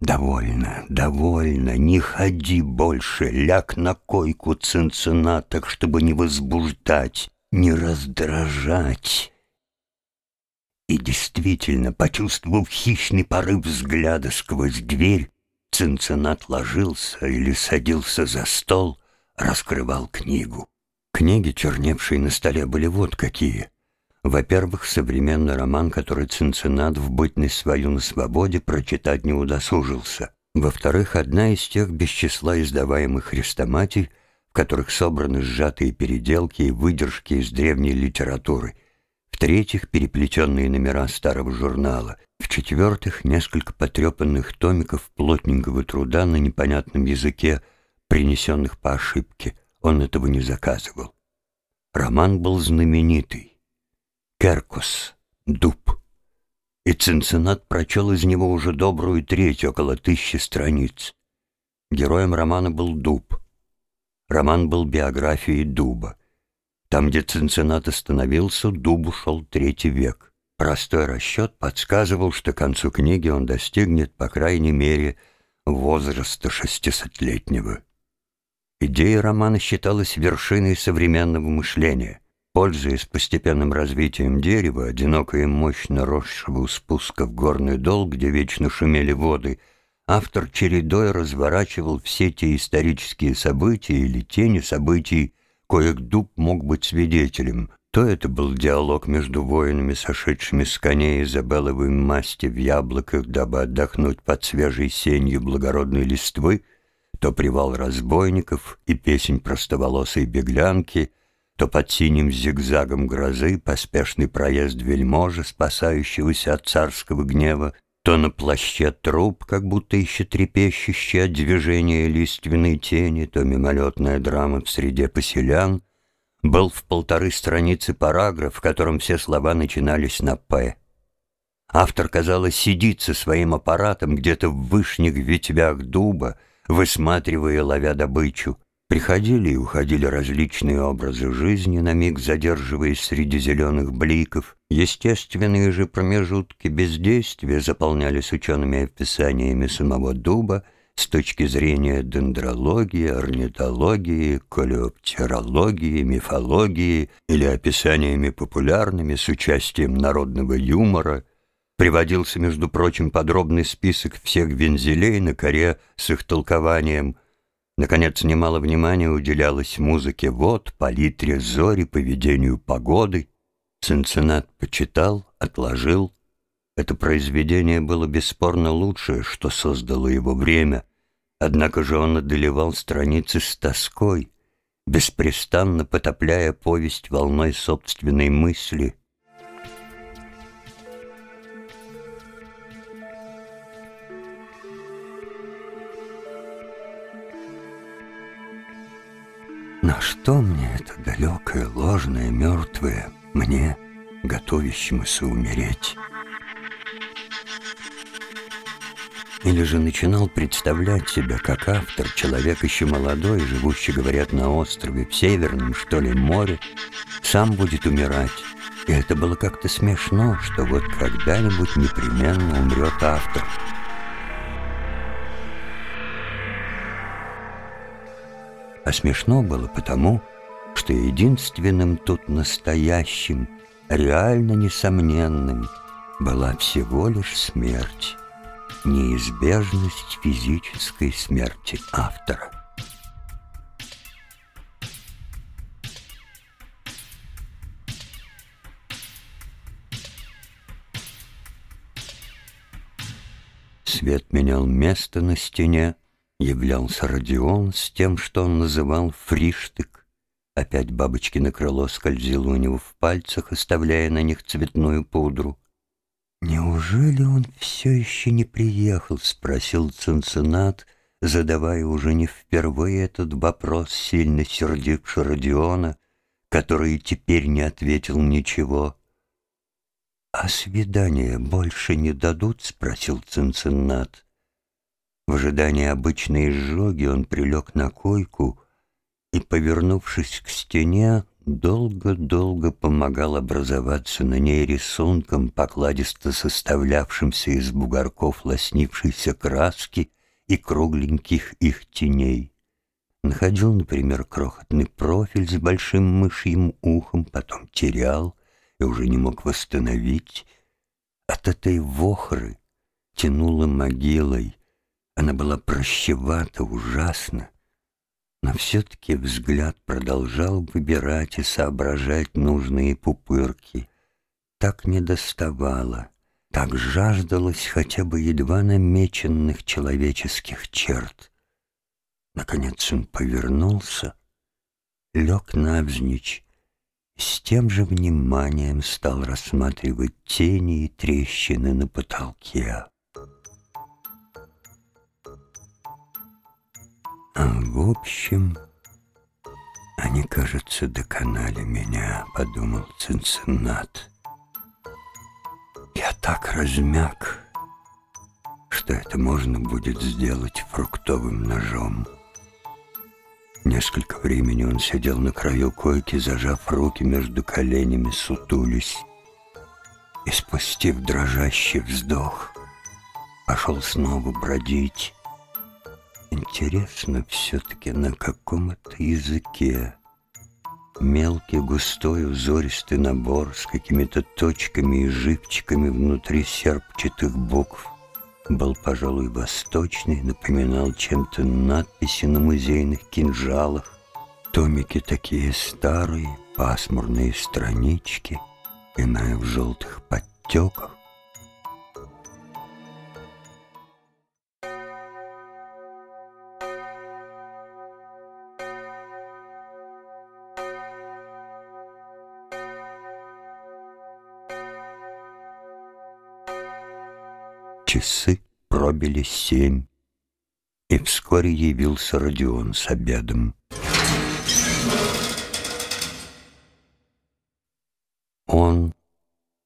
«Довольно, довольно, не ходи больше, ляг на койку цинцинаток, чтобы не возбуждать, не раздражать». И действительно, почувствовав хищный порыв взгляда сквозь дверь, Цинцинат ложился или садился за стол, раскрывал книгу. Книги, черневшие на столе, были вот какие. Во-первых, современный роман, который Цинцинат в бытность свою на свободе прочитать не удосужился. Во-вторых, одна из тех без числа издаваемых хрестоматий, в которых собраны сжатые переделки и выдержки из древней литературы — в-третьих, переплетенные номера старого журнала. В-четвертых, несколько потрепанных томиков плотненького труда на непонятном языке, принесенных по ошибке. Он этого не заказывал. Роман был знаменитый. «Керкус. Дуб». И Цинциннат прочел из него уже добрую треть, около тысячи страниц. Героем романа был Дуб. Роман был биографией Дуба. Там, где Цинциннат остановился, дубу шел третий век. Простой расчет подсказывал, что к концу книги он достигнет, по крайней мере, возраста шестисотлетнего. Идея романа считалась вершиной современного мышления. Пользуясь постепенным развитием дерева, одиноко и мощно росшего у спуска в горный дол, где вечно шумели воды, автор чередой разворачивал все те исторические события или тени событий, коих дуб мог быть свидетелем. То это был диалог между воинами, сошедшими с коней Изабелловой масти в яблоках, дабы отдохнуть под свежей сенью благородной листвы, то привал разбойников и песнь простоволосой беглянки, то под синим зигзагом грозы поспешный проезд вельможи, спасающегося от царского гнева, то на плаще труп, как будто еще трепещущий от движения лиственной тени, то мимолетная драма в среде поселян, был в полторы страницы параграф, в котором все слова начинались на «П». Автор, казалось, сидит со своим аппаратом где-то в вышних ветвях дуба, высматривая, ловя добычу. Приходили и уходили различные образы жизни, на миг задерживаясь среди зеленых бликов. Естественные же промежутки бездействия заполнялись учеными описаниями самого дуба с точки зрения дендрологии, орнитологии, колеоптерологии, мифологии или описаниями популярными с участием народного юмора. Приводился, между прочим, подробный список всех вензелей на коре с их толкованием – Наконец, немало внимания уделялось музыке вод, палитре зори, поведению погоды. Цинциннат почитал, отложил. Это произведение было бесспорно лучшее, что создало его время, однако же он одолевал страницы с тоской, беспрестанно потопляя повесть волной собственной мысли — На что мне это далекое, ложное, мертвое, мне, готовящемуся умереть? Или же начинал представлять себя как автор, человек еще молодой, живущий, говорят, на острове, в Северном, что ли, море, сам будет умирать. И это было как-то смешно, что вот когда-нибудь непременно умрет автор. А смешно было потому, что единственным тут настоящим, реально несомненным, была всего лишь смерть, неизбежность физической смерти автора. Свет менял место на стене, Являлся Родион с тем, что он называл фриштык. Опять бабочкино крыло скользило у него в пальцах, оставляя на них цветную пудру. «Неужели он все еще не приехал?» — спросил Цинциннат, задавая уже не впервые этот вопрос, сильно сердивший Родиона, который теперь не ответил ничего. «А свидания больше не дадут?» — спросил Цинциннат. В ожидании обычной изжоги он прилег на койку и, повернувшись к стене, долго-долго помогал образоваться на ней рисунком, покладисто составлявшимся из бугорков лоснившейся краски и кругленьких их теней. Находил, например, крохотный профиль с большим мышьим ухом, потом терял и уже не мог восстановить. От этой вохры тянуло могилой. Она была прощевата ужасно, но все-таки взгляд продолжал выбирать и соображать нужные пупырки. Так не доставало, так жаждалось хотя бы едва намеченных человеческих черт. Наконец он повернулся, лег навзничь и с тем же вниманием стал рассматривать тени и трещины на потолке. В общем, они, кажется, доконали меня, подумал Цинциннат. Я так размяк, что это можно будет сделать фруктовым ножом. Несколько времени он сидел на краю койки, зажав руки между коленями, сутулись. И спустив дрожащий вздох, пошел снова бродить. Интересно все-таки, на каком это языке. Мелкий, густой, узористый набор с какими-то точками и живчиками внутри серпчатых букв был, пожалуй, восточный, напоминал чем-то надписи на музейных кинжалах. Томики такие старые, пасмурные странички, иная в желтых подтеках. Часы пробили семь, и вскоре явился Родион с обедом. Он,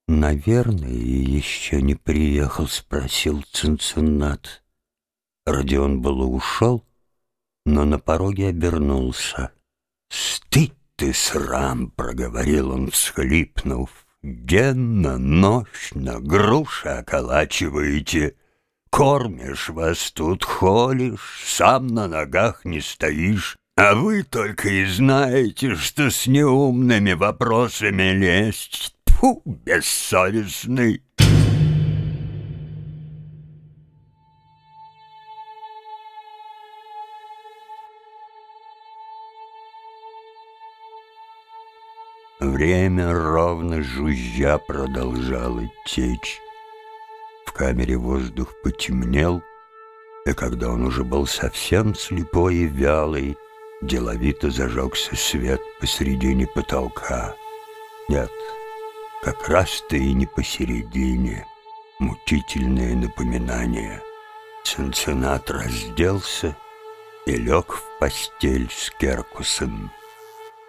наверное, еще не приехал, спросил Цинциннат. Родион было ушел, но на пороге обернулся. «Стыд ты, срам!» — проговорил он, всхлипнув. Денно, нощно груши околачиваете, Кормишь вас тут, холишь, сам на ногах не стоишь, А вы только и знаете, что с неумными вопросами лезть. Фу, бессовестный! Время ровно жужжа продолжало течь. В камере воздух потемнел, и когда он уже был совсем слепой и вялый, деловито зажегся свет посередине потолка. Нет, как раз-то и не посередине. Мучительное напоминание. Цинциннат разделся и лег в постель с Керкусом.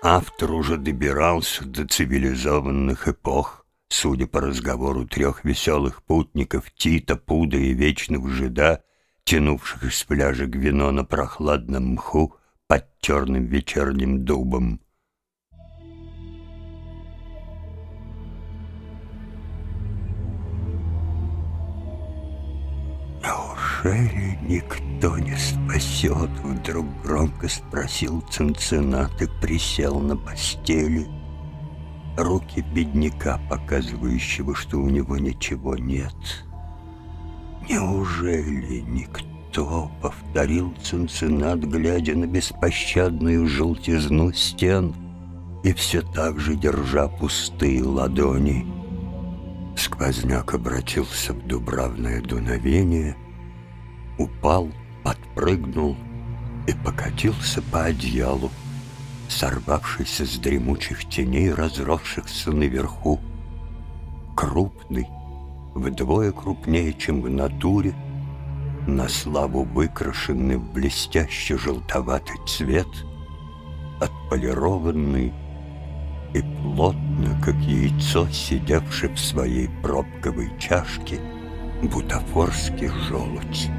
Автор уже добирался до цивилизованных эпох, судя по разговору трех веселых путников Тита, Пуда и Вечного Жида, тянувших из пляжа Гвино на прохладном мху под черным вечерним дубом. «Неужели никто не спасет?» — вдруг громко спросил Цинциннат и присел на постели. Руки бедняка, показывающего, что у него ничего нет. «Неужели никто?» — повторил Цинциннат, глядя на беспощадную желтизну стен и все так же держа пустые ладони. Сквозняк обратился в дубравное дуновение — упал, подпрыгнул и покатился по одеялу, сорвавшийся с дремучих теней, разросшихся наверху. Крупный, вдвое крупнее, чем в натуре, на славу выкрашенный в блестящий желтоватый цвет, отполированный и плотно, как яйцо, сидевший в своей пробковой чашке, бутафорский желудь.